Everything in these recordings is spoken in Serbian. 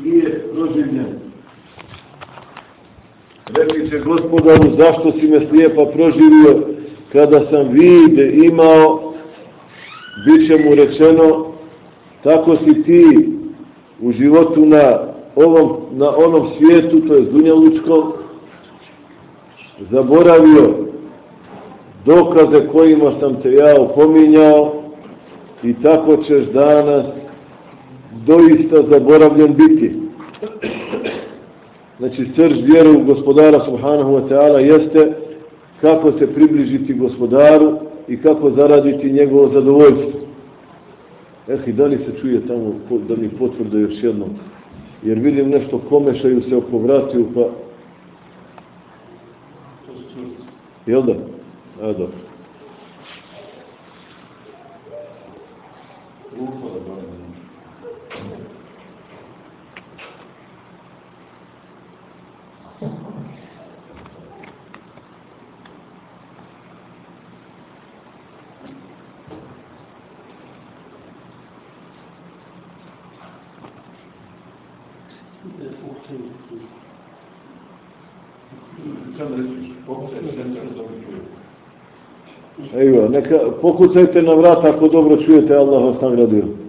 svijet proživljen. Rekli će gospodaru, zašto si me slijepa proživio kada sam vide imao, bit će mu rečeno, tako si ti u životu na, ovom, na onom svijetu, to je Dunjalučkom, zaboravio dokaze kojima sam te ja opominjao i tako ćeš danas doista zaboravljen biti. Znači, srž vjeru gospodara Subhanahu wa ta'ala jeste kako se približiti gospodaru i kako zaraditi njegovo zadovoljstvo. Eh, i da li se čuje tamo da mi potvrde još jednom? Jer vidim nešto komešaju se oko vratiju, pa... Jel da? A, dobro. Evo, neka pokucajte na vrata ako dobro čujete, Allah vas nagradio.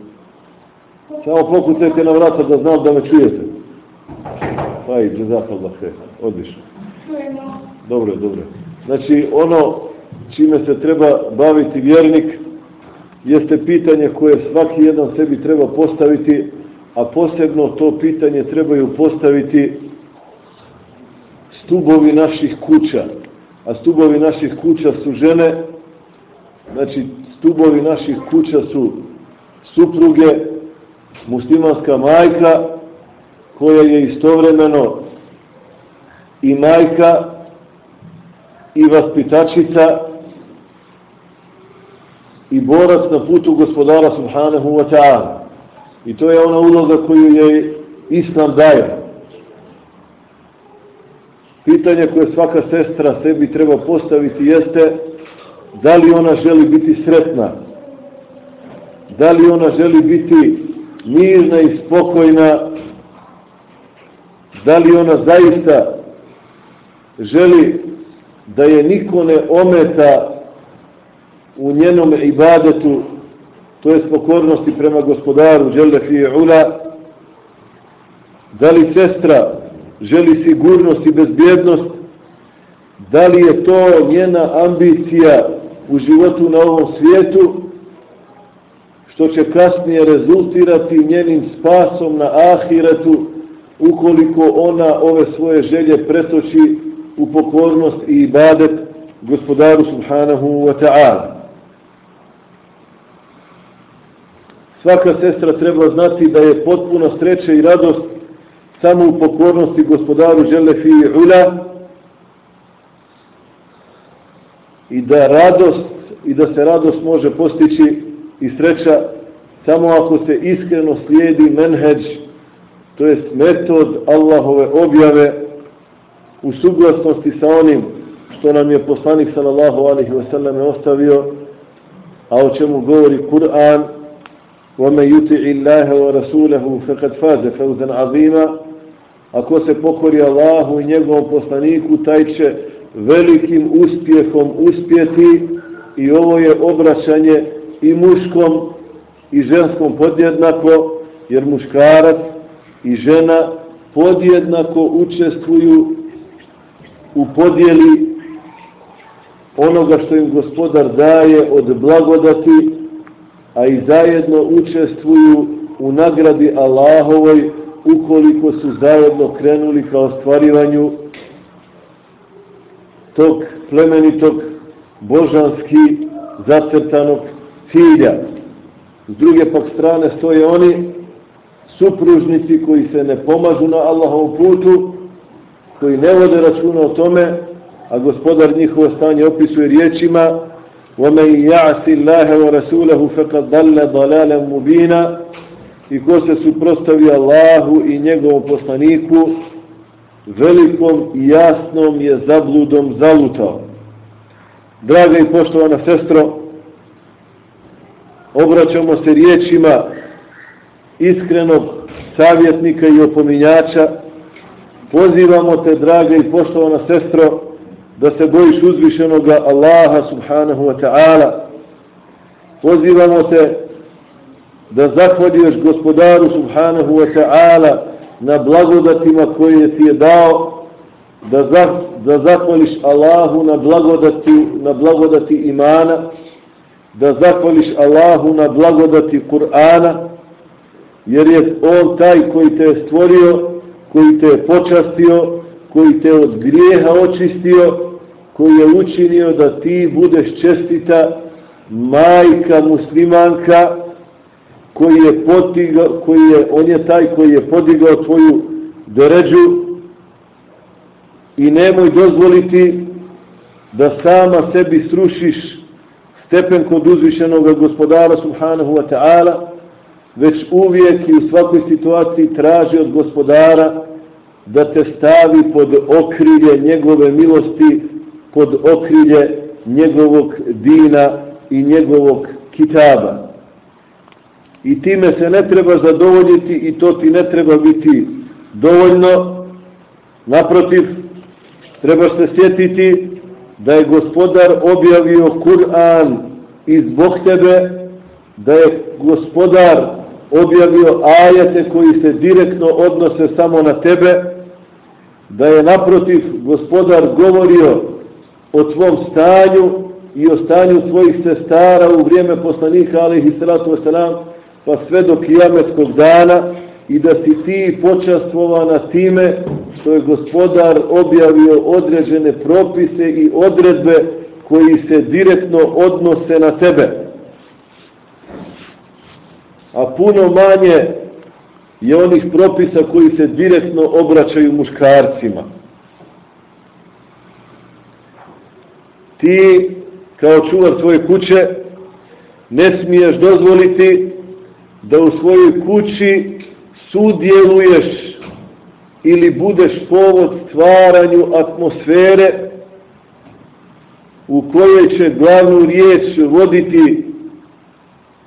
Samo pokucajte na vrata da znam da me čujete. Pa i džezakallah he, odlično. Dobro, dobro. Znači, ono čime se treba baviti vjernik jeste pitanje koje svaki jedan sebi treba postaviti, a posebno to pitanje trebaju postaviti stubovi naših kuća. A stubovi naših kuća su žene, znači stubovi naših kuća su supruge, muslimanska majka, koja je istovremeno i majka i vaspitačica i borac na putu gospodara subhanahu wa ta'ala. I to je ona uloga koju je Islam daje. Pitanje koje svaka sestra sebi treba postaviti jeste da li ona želi biti sretna, da li ona želi biti mirna i spokojna, da li ona zaista želi da je niko ne ometa u njenom ibadetu, to je pokornosti prema gospodaru, žele fi ula, da li sestra želi sigurnost i bezbjednost, da li je to njena ambicija u životu na ovom svijetu, što će kasnije rezultirati njenim spasom na ahiretu, ukoliko ona ove svoje želje pretoči u pokornost i ibadet gospodaru subhanahu wa ta'ala. Svaka sestra treba znati da je potpuno sreće i radost samo u pokornosti gospodaru žele fi ula i da radost i da se radost može postići i sreća samo ako se iskreno slijedi menheđ to jest metod Allahove objave u suglasnosti sa onim što nam je poslanik sallallahu alaihi wa sallam ostavio a o čemu govori Kur'an وَمَنْ يُتِعِ اللَّهَ وَرَسُولَهُ فَقَدْ فَازَ فَوْزًا عَظِيمًا Ako se pokori Allahu i njegovom poslaniku, taj će velikim uspjehom uspjeti i ovo je obraćanje i muškom i ženskom podjednako, jer muškarac i žena podjednako učestvuju u podjeli onoga što im gospodar daje od blagodati, a i zajedno učestvuju u nagradi Allahovoj ukoliko su zajedno krenuli ka ostvarivanju tog plemenitog božanski zacrtanog cilja. S druge pak strane stoje oni supružnici koji se ne pomažu na Allahovom putu, koji ne vode računa o tome, a gospodar njihovo stanje opisuje riječima وَمَنْ يَعْسِ اللَّهَ وَرَسُولَهُ فَقَدْ ضَلَّ ضَلَالًا مُبِينًا i ko se suprostavi Allahu i njegovom poslaniku velikom i jasnom je zabludom zalutao. Draga i poštovana sestro, obraćamo se riječima iskrenog savjetnika i opominjača. Pozivamo te, draga i poštovana sestro, da se bojiš uzvišenoga Allaha subhanahu wa ta'ala. Pozivamo te da zahvališ gospodaru subhanahu wa ta'ala na blagodatima koje ti je dao, da, za, da zahvališ Allahu na blagodati, na blagodati imana, da zahvališ Allahu na blagodati Kur'ana, jer je On taj koji te je stvorio, koji te je počastio, koji te od grijeha očistio, koji je učinio da ti budeš čestita majka muslimanka, koji je podigao, koji je, on je taj koji je podigao tvoju deređu. I nemoj dozvoliti da sama sebi srušiš stepen kod uzvišenog gospodara subhanahu wa ta'ala, već uvijek i u svakoj situaciji traži od gospodara da te stavi pod okrilje njegove milosti, pod okrilje njegovog dina i njegovog kitaba. I time se ne treba zadovoljiti i to ti ne treba biti dovoljno. Naprotiv, trebaš se sjetiti da je gospodar objavio Kur'an i zbog tebe, da je gospodar objavio ajete koji se direktno odnose samo na tebe, da je naprotiv gospodar govorio o tvom stanju i o stanju tvojih sestara u vrijeme poslanika, ali i wasalam, pa sve do kijametskog dana i da si ti počastvovana time što je gospodar objavio određene propise i odredbe koji se direktno odnose na tebe. A puno manje je onih propisa koji se direktno obraćaju muškarcima. Ti, kao čuvar svoje kuće, ne smiješ dozvoliti da u svojoj kući sudjeluješ ili budeš povod stvaranju atmosfere u kojoj će glavnu riječ voditi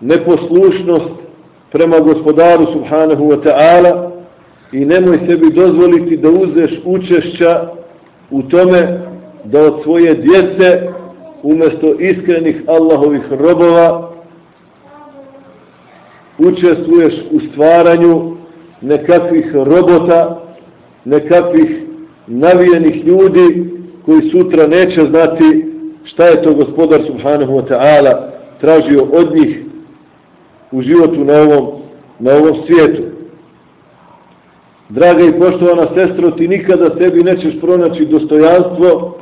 neposlušnost prema gospodaru subhanahu wa ta'ala i nemoj sebi dozvoliti da uzeš učešća u tome da od svoje djece umjesto iskrenih Allahovih robova učestvuješ u stvaranju nekakvih robota, nekakvih navijenih ljudi koji sutra neće znati šta je to gospodar subhanahu wa ta'ala tražio od njih u životu na ovom, na ovom svijetu. Draga i poštovana sestro, ti nikada sebi nećeš pronaći dostojanstvo,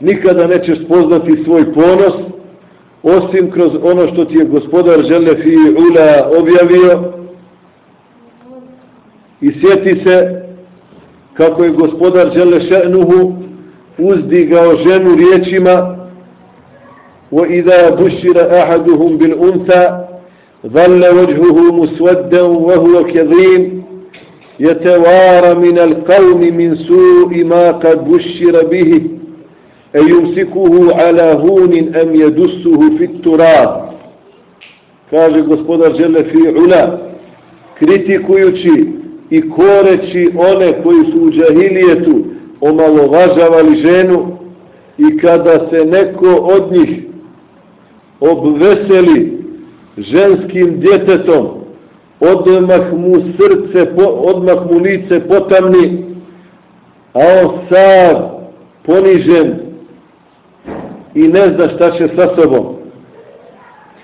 nikada nećeš spoznati svoj ponos, osim kroz ono što ti je gospodar žele fi ula objavio i sjeti se kako je gospodar žele še'nuhu uzdigao ženu riječima وَإِذَا بُشِّرَ أَحَدُهُمْ بِالْأُنْثَى ظَلَّ وَجْهُهُ مُسْوَدًّا وَهُوَ كَظِيمٌ يتوارى من القوم من سوء ما قد بشر به أيمسكه على هون أم يدسه في التراب kaže gospodar Žele fi ula kritikujući i koreći one koji su u džahilijetu omalovažavali ženu i kada se neko od njih obveseli ženskim djetetom odmah mu srce, odmah mu lice potamni, a on sad ponižen i ne zna šta će sa sobom.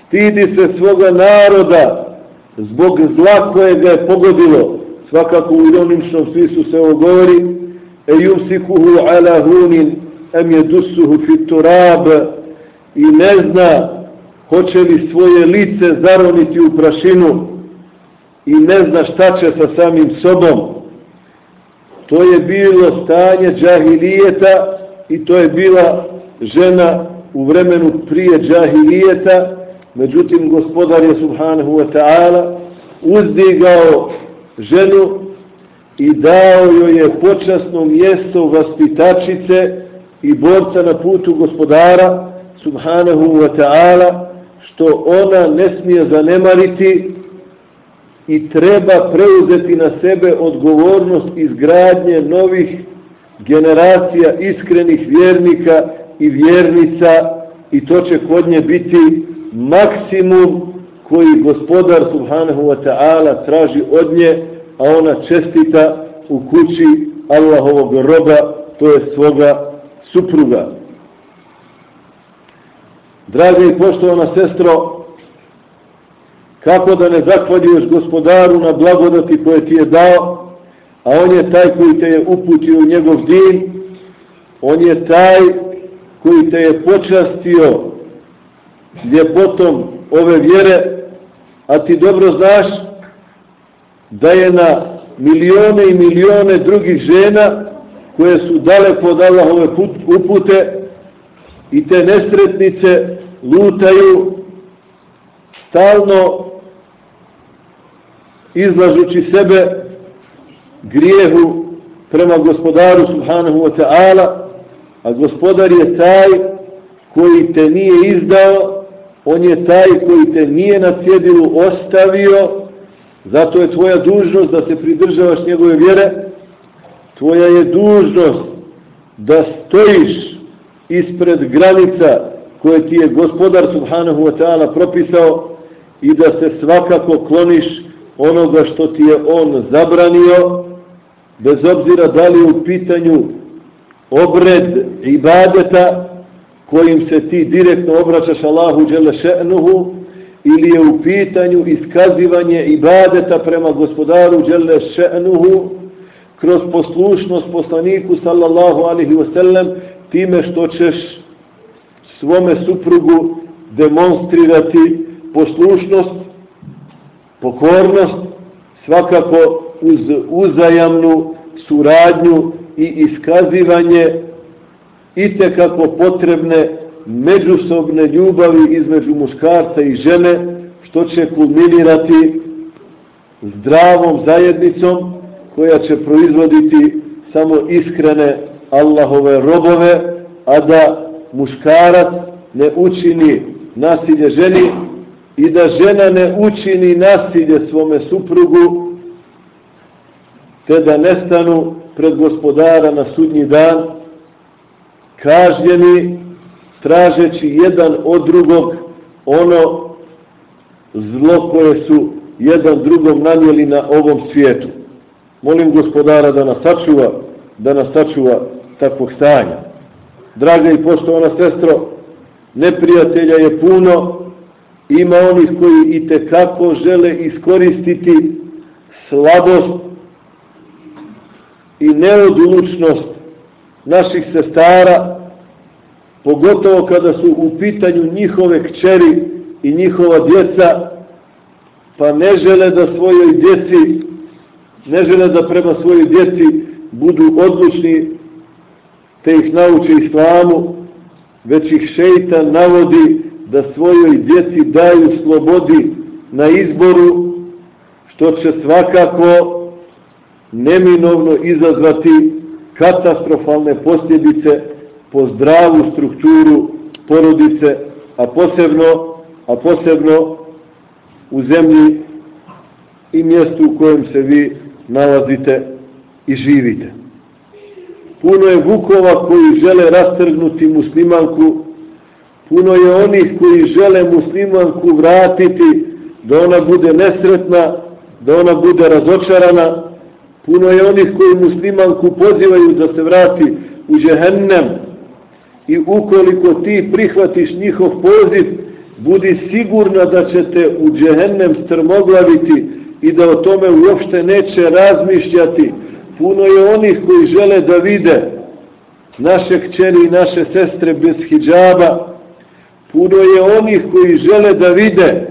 Stidi se svoga naroda zbog zla koje ga je pogodilo, svakako u ironičnom smislu se ovo govori, e yumsikuhu ala hunin em je dusuhu fit turab i ne zna hoće li svoje lice zaroniti u prašinu i ne zna šta će sa samim sobom. To je bilo stanje džahilijeta i to je bila žena u vremenu prije džahilijeta, međutim gospodar je subhanahu wa ta'ala uzdigao ženu i dao joj je počasno mjesto vaspitačice i borca na putu gospodara subhanahu wa ta'ala što ona ne smije zanemariti i treba preuzeti na sebe odgovornost izgradnje novih generacija iskrenih vjernika i vjernica i to će kod nje biti maksimum koji gospodar subhanahu wa ta'ala traži od nje, a ona čestita u kući Allahovog roba, to je svoga supruga. Draga i poštovana sestro, kako da ne zahvaljuješ gospodaru na blagodati koje ti je dao, a on je taj koji te je uputio u njegov din, on je taj koji te je počastio ljepotom ove vjere, a ti dobro znaš da je na milione i milione drugih žena koje su daleko od Allahove upute i te nesretnice lutaju stalno izlažući sebe grijehu prema gospodaru subhanahu wa ta'ala a gospodar je taj koji te nije izdao on je taj koji te nije na cjedilu ostavio zato je tvoja dužnost da se pridržavaš njegove vjere. Tvoja je dužnost da stojiš ispred granica koje ti je gospodar subhanahu wa ta'ala propisao i da se svakako kloniš onoga što ti je on zabranio bez obzira da li u pitanju obred ibadeta kojim se ti direktno obraćaš Allahu dželle še'nuhu ili je u pitanju iskazivanje ibadeta prema gospodaru dželle še'nuhu kroz poslušnost poslaniku sallallahu alihi wasallam time što ćeš svome suprugu demonstrirati poslušnost, pokornost, svakako uz uzajamnu suradnju i iskazivanje i kako potrebne međusobne ljubavi između muškarca i žene, što će kulminirati zdravom zajednicom koja će proizvoditi samo iskrene Allahove robove, a da muškarac ne učini nasilje ženi i da žena ne učini nasilje svome suprugu, te da nestanu pred gospodara na sudnji dan, kažnjeni, tražeći jedan od drugog ono zlo koje su jedan drugom nanijeli na ovom svijetu. Molim gospodara da nas sačuva, da nas sačuva takvog stanja. Draga i poštovana sestro, neprijatelja je puno, ima onih koji i te kako žele iskoristiti slabost i neodlučnost naših sestara, pogotovo kada su u pitanju njihove kćeri i njihova djeca, pa ne žele da svojoj djeci, ne žele da prema svojoj djeci budu odlučni te ih nauči islamu, već ih šeita navodi da svojoj djeci daju slobodi na izboru, što će svakako neminovno izazvati katastrofalne posljedice po zdravu strukturu porodice, a posebno, a posebno u zemlji i mjestu u kojem se vi nalazite i živite. Puno je vukova koji žele rastrgnuti muslimanku, puno je onih koji žele muslimanku vratiti da ona bude nesretna, da ona bude razočarana, puno je onih koji muslimanku pozivaju da se vrati u džehennem. I ukoliko ti prihvatiš njihov poziv, budi sigurna da će te u džehennem strmoglaviti i da o tome uopšte neće razmišljati, puno je onih koji žele da vide naše kćeri i naše sestre bez hijjaba, puno je onih koji žele da vide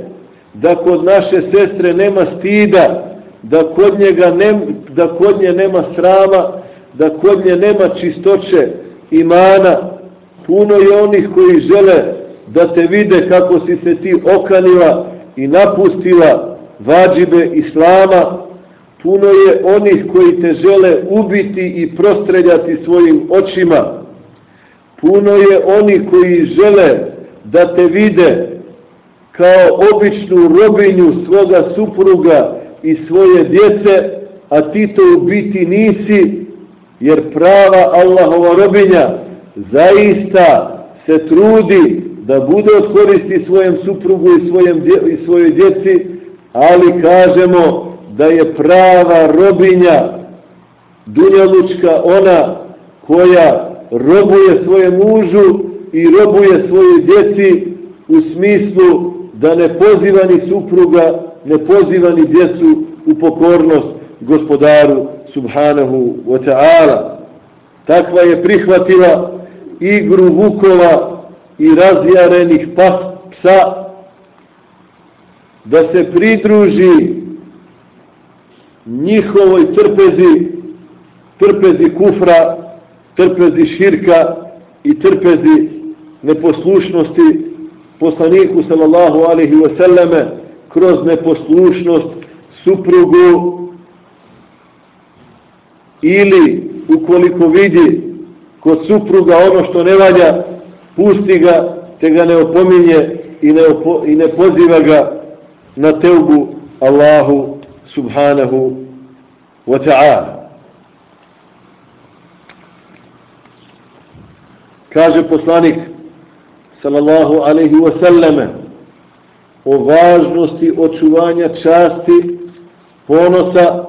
da kod naše sestre nema stida, da kod, njega ne, da kod nje nema srama, da kod nje nema čistoće imana, puno je onih koji žele da te vide kako si se ti okanila i napustila vađibe Islama, puno je onih koji te žele ubiti i prostreljati svojim očima. Puno je onih koji žele da te vide kao običnu robinju svoga supruga i svoje djece, a ti to u biti nisi, jer prava Allahova robinja zaista se trudi da bude od koristi svojem suprugu i, svojem, i svojoj djeci, ali kažemo da je prava robinja dunjalučka ona koja robuje svoje mužu i robuje svoje djeci u smislu da ne poziva ni supruga, ne poziva ni djecu u pokornost gospodaru subhanahu wa ta'ala. Takva je prihvatila igru vukova i razjarenih psa da se pridruži njihovoj trpezi, trpezi kufra, trpezi širka i trpezi neposlušnosti poslaniku sallallahu alaihi wasallame kroz neposlušnost suprugu ili ukoliko vidi kod supruga ono što ne valja, pusti ga, te ga ne opominje i ne, opo, i ne poziva ga na teubu Allahu subhanahu wa ta'ala. Kaže poslanik sallallahu alaihi wa sallame o važnosti očuvanja časti, ponosa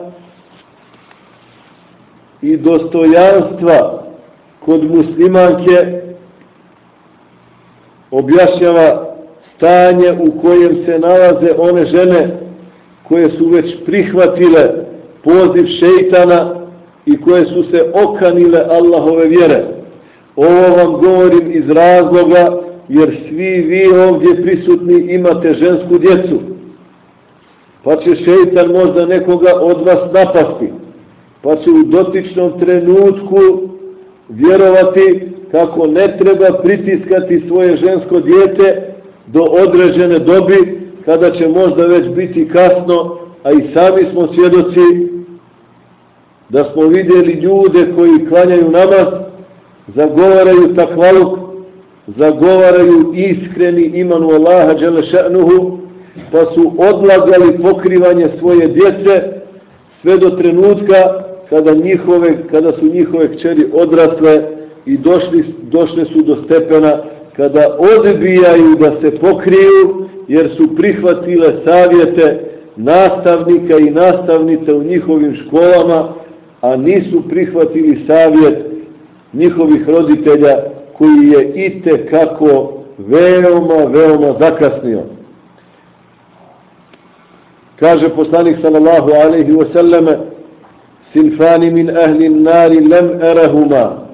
i dostojanstva kod muslimanke objašnjava stanje u kojem se nalaze one žene koje su već prihvatile poziv šeitana i koje su se okanile Allahove vjere. Ovo vam govorim iz razloga jer svi vi ovdje prisutni imate žensku djecu. Pa će šeitan možda nekoga od vas napasti. Pa će u dotičnom trenutku vjerovati kako ne treba pritiskati svoje žensko dijete do određene dobi kada će možda već biti kasno, a i sami smo svjedoci da smo vidjeli ljude koji klanjaju namaz, zagovaraju takvaluk, zagovaraju iskreni imanu Allaha Đelešenuhu, pa su odlagali pokrivanje svoje djece sve do trenutka kada, njihove, kada su njihove kćeri odrasle i došli, došle su do stepena kada odbijaju da se pokriju jer su prihvatile savjete nastavnika i nastavnice u njihovim školama, a nisu prihvatili savjet njihovih roditelja koji je ite kako veoma, veoma zakasnio. Kaže poslanik sallallahu alaihi sallame Sinfani min ahli nari lem erahuma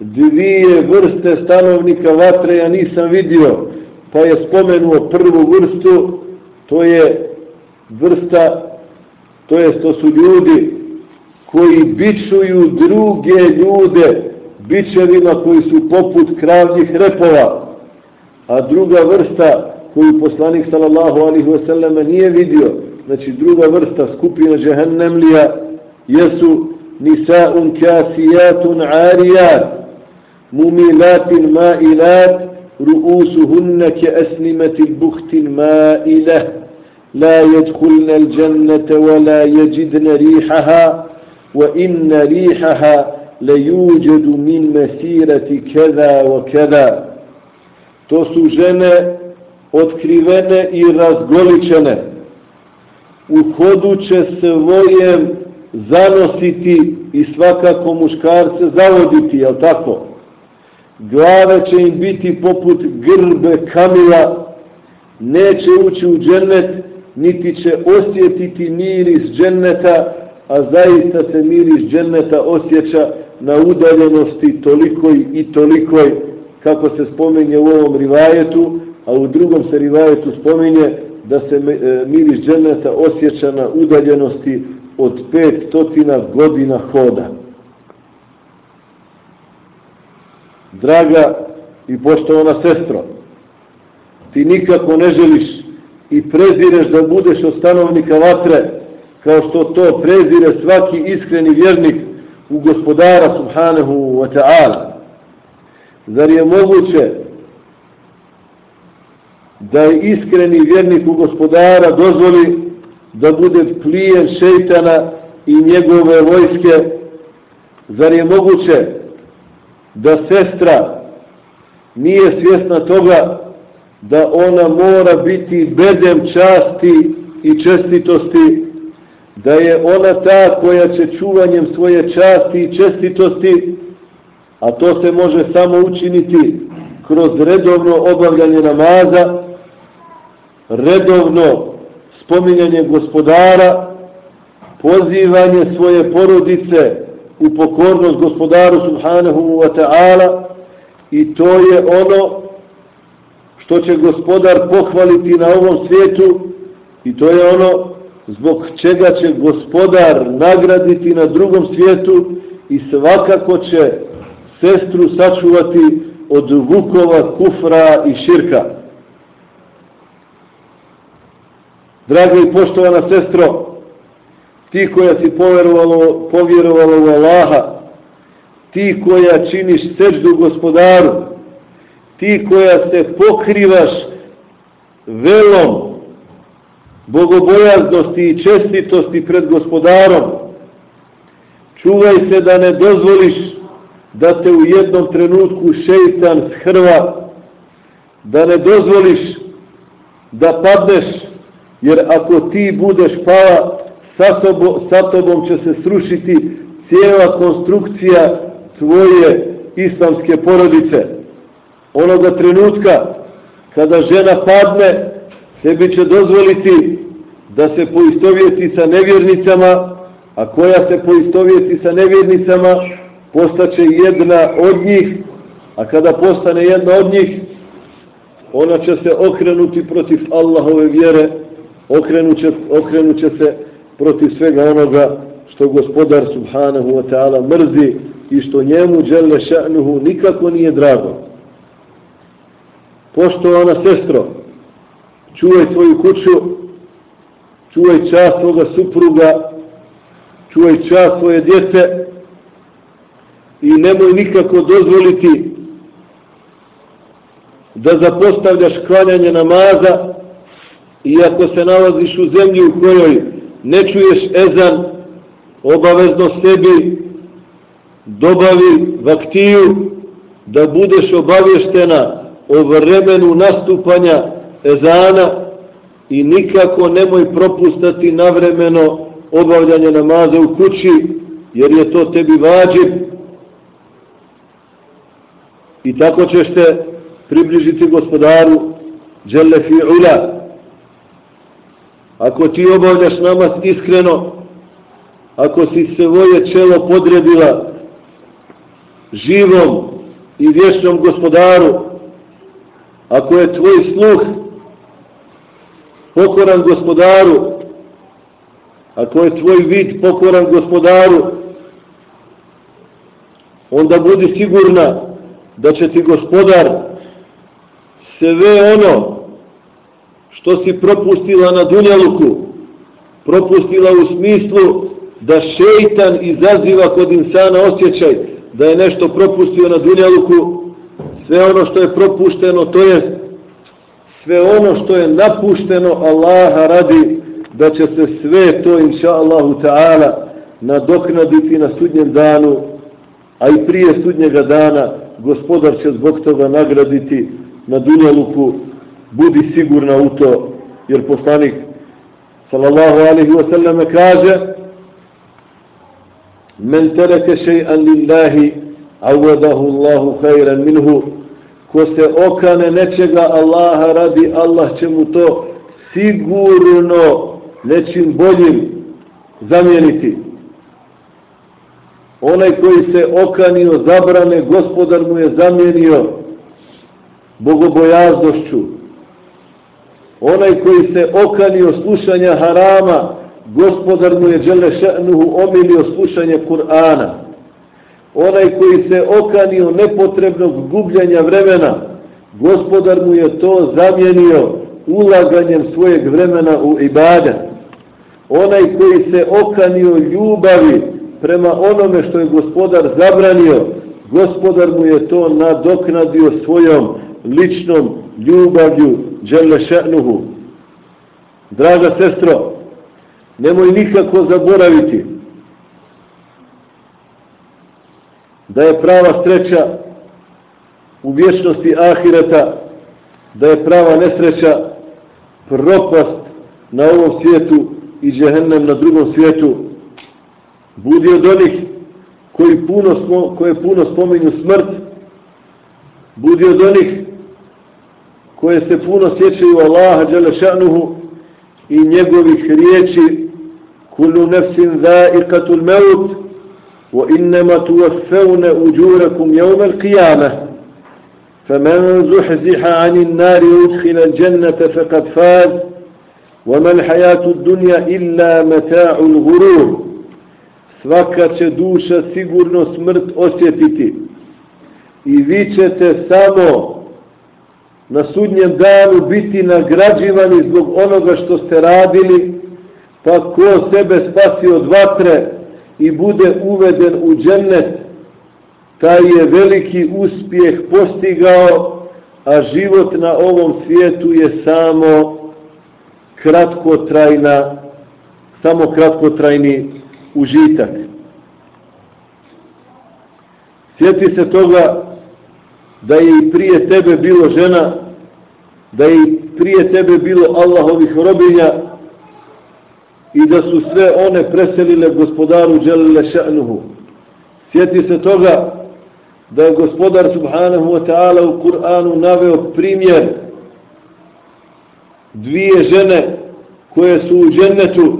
dvije vrste stanovnika vatre ja nisam vidio pa je spomenuo prvu vrstu to je vrsta to jest to su ljudi koji bičuju druge ljude bićevima koji su poput kravljih repova, a druga vrsta koju poslanik sallallahu alihi wasallam nije vidio, znači druga vrsta skupina džehennemlija jesu nisaun kasijatun arijat, mumilatin mailat, ru'usuhunna ke esnimetil buhtin mailah, لا يدخلن الجنة ولا يجدن ريحها وإن ريحها ليوجد من مسيرة كذا وكذا to su žene otkrivene i razgoličene u hodu će svojem zanositi i svakako muškarce zavoditi, jel tako? Glave će im biti poput grbe kamila, neće ući u džennet, niti će osjetiti miris dženneta, a zaista se miris dženneta osjeća na udaljenosti tolikoj i tolikoj kako se spominje u ovom rivajetu, a u drugom se rivajetu spominje da se e, miris dženeta osjeća na udaljenosti od pet stotina godina hoda. Draga i poštovana sestro, ti nikako ne želiš i prezireš da budeš od stanovnika vatre, kao što to prezire svaki iskreni vjernik u gospodara subhanahu wa ta'ala. Zar je moguće da je iskreni vjernik u gospodara dozvoli da bude plijen šeitana i njegove vojske? Zar je moguće da sestra nije svjesna toga da ona mora biti bedem časti i čestitosti, da je ona ta koja će čuvanjem svoje časti i čestitosti, a to se može samo učiniti kroz redovno obavljanje namaza, redovno spominjanje gospodara, pozivanje svoje porodice u pokornost gospodaru subhanahu wa ta'ala i to je ono što će gospodar pohvaliti na ovom svijetu i to je ono zbog čega će gospodar nagraditi na drugom svijetu i svakako će sestru sačuvati od vukova, kufra i širka. Draga i poštovana sestro, ti koja si povjerovalo, povjerovalo u Allaha, ti koja činiš seždu gospodaru, ti koja se pokrivaš velom bogobojaznosti i čestitosti pred gospodarom, čuvaj se da ne dozvoliš da te u jednom trenutku šeitan shrva, da ne dozvoliš da padneš, jer ako ti budeš pala, sa, sobo, sa tobom će se srušiti cijela konstrukcija tvoje islamske porodice. Onoga trenutka kada žena padne, sebi će dozvoliti da se poistovjeti sa nevjernicama, a koja se poistovjeti sa nevjernicama, postaće jedna od njih, a kada postane jedna od njih, ona će se okrenuti protiv Allahove vjere, okrenuće, okrenuće se protiv svega onoga što gospodar subhanahu wa ta'ala mrzi i što njemu dželle ša'nuhu nikako nije drago. Poštovana sestro, čuvaj svoju kuću, čuvaj čast svoga supruga, čuvaj čast svoje djece i nemoj nikako dozvoliti da zapostavljaš klanjanje namaza i ako se nalaziš u zemlji u kojoj ne čuješ ezan, obavezno sebi dobavi vaktiju da budeš obavještena o vremenu nastupanja ezana i nikako nemoj propustati navremeno obavljanje namaza u kući jer je to tebi vađib. I tako ćeš se približiti gospodaru Đelle fi'ula. Ako ti obavljaš namaz iskreno ako si svoje čelo podredila živom i vječnom gospodaru ako je tvoj sluh pokoran gospodaru, ako je tvoj vid pokoran gospodaru, onda budi sigurna da će ti gospodar sve ono što si propustila na dunjaluku, propustila u smislu da šeitan izaziva kod insana osjećaj da je nešto propustio na dunjaluku, sve ono što je propušteno, to je sve ono što je napušteno Allaha radi da će se sve to inša Allahu ta'ala nadoknaditi na sudnjem danu a i prije sudnjega dana gospodar će zbog toga nagraditi na dunjaluku. Budi sigurna u to jer poslanik sallallahu alaihi wa sallam kaže men tereke še'an lillahi awadahu Allahu khayran minhu ko se okane nečega Allaha radi, Allah će mu to sigurno nečim boljim zamijeniti. Onaj koji se okanio zabrane, gospodar mu je zamijenio bogobojaznošću. Onaj koji se okanio slušanja harama, gospodar mu je žele še'nuhu omilio slušanje Kur'ana onaj koji se okanio nepotrebnog gubljenja vremena, gospodar mu je to zamjenio ulaganjem svojeg vremena u ibadet. Onaj koji se okanio ljubavi prema onome što je gospodar zabranio, gospodar mu je to nadoknadio svojom ličnom ljubavlju Đele Še'nuhu. Draga sestro, nemoj nikako zaboraviti da je prava sreća u vječnosti ahireta, da je prava nesreća propast na ovom svijetu i džehennem na drugom svijetu. Budi od onih koji puno, koje puno spominju smrt, budi od onih koje se puno sjećaju Allaha Đelešanuhu i njegovih riječi kullu nefsin zaikatul meut wa innama tuwaffawna ujurakum yawm al-qiyamah فمن زحزح عن النار وادخل الجنة فقد فاز وما الحياة الدنيا إلا متاع الغرور svaka će duša sigurno smrt osjetiti i vi ćete samo na sudnjem danu biti nagrađivani zbog onoga što ste radili, pa ko sebe spasi od vatre i bude uveden u džennet, taj je veliki uspjeh postigao, a život na ovom svijetu je samo kratkotrajna, samo kratkotrajni užitak. Sjeti se toga da je i prije tebe bilo žena, da je i prije tebe bilo Allahovih robinja i da su sve one preselile gospodaru Đelile ša'nuhu. Sjeti se toga da je gospodar subhanahu wa ta'ala u Kur'anu naveo primjer dvije žene koje su u džennetu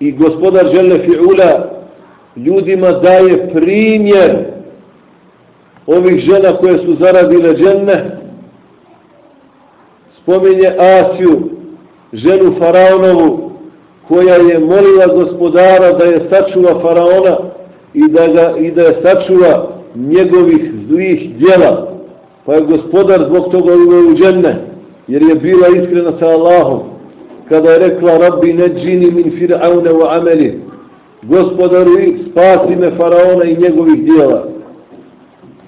i gospodar Đelile fi'ula ljudima daje primjer ovih žena koje su zaradile dženne, spominje Asiju, ženu Faraonovu, koja je molila gospodara da je sačuva Faraona i da, ga, i da je sačuva njegovih zlih djela. Pa je gospodar zbog toga uveo u dženne, jer je bila iskrena sa Allahom. Kada je rekla, Rabbi ne džini min fir'aune wa ameli, gospodaru spasi me Faraona i njegovih djela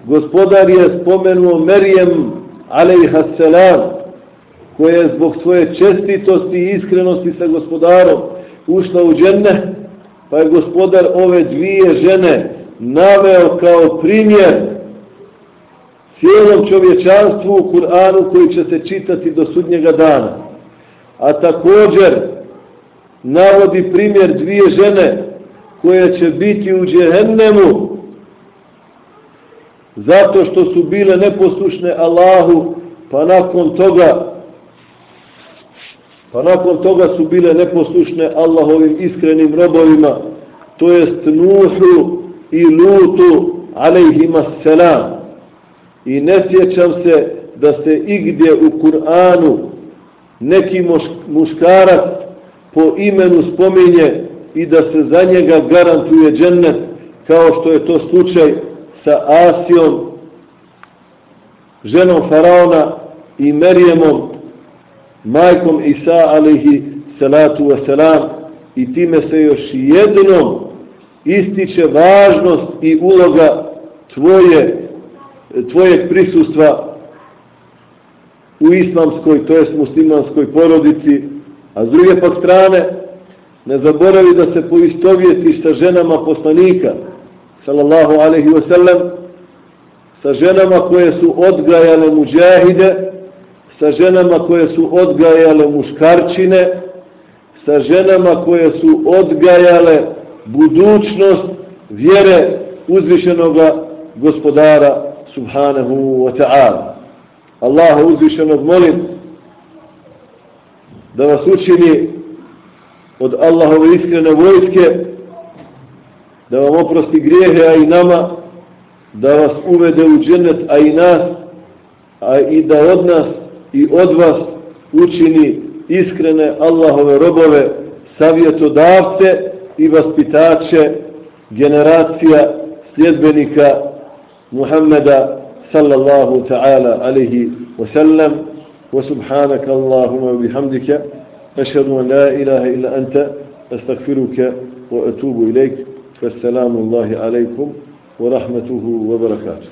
gospodar je spomenuo Merijem alejhassalam koja je zbog svoje čestitosti i iskrenosti sa gospodarom ušla u dženne pa je gospodar ove dvije žene naveo kao primjer cijelom čovječanstvu u Kur'anu koji će se čitati do sudnjega dana. A također navodi primjer dvije žene koje će biti u džehennemu zato što su bile neposlušne Allahu, pa nakon toga pa nakon toga su bile neposlušne Allahovim iskrenim robovima, to jest Nuhu i Lutu, alejhima selam. I ne sjećam se da se igdje u Kur'anu neki muškarac po imenu spominje i da se za njega garantuje džennet, kao što je to slučaj sa Asijom, ženom Faraona i Merijemom, majkom Isa alihi salatu wasalam. I time se još jednom ističe važnost i uloga tvoje, tvojeg prisustva u islamskoj, to jest muslimanskoj porodici, a s druge pak strane ne zaboravi da se poistovjetiš sa ženama poslanika, sallallahu alaihi wasallam, sa ženama koje su odgajale muđahide, sa ženama koje su odgajale muškarčine, sa ženama koje su odgajale budućnost vjere uzvišenog gospodara subhanahu wa ta'ala. Allaha uzvišenog molim da vas učini od Allahove iskrene vojske da vam oprosti grijehe, a i nama, da vas uvede u džennet, a i nas, a i da od nas i od vas učini iskrene Allahove robove, savjetodavce i vaspitače generacija sljedbenika Muhammeda sallallahu ta'ala alihi wa sallam wa subhanaka Allahumma bihamdika أشهد أن لا إله إلا أنت أستغفرك وأتوب إليك فالسلام الله عليكم ورحمته وبركاته